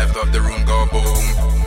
left of the room go boom.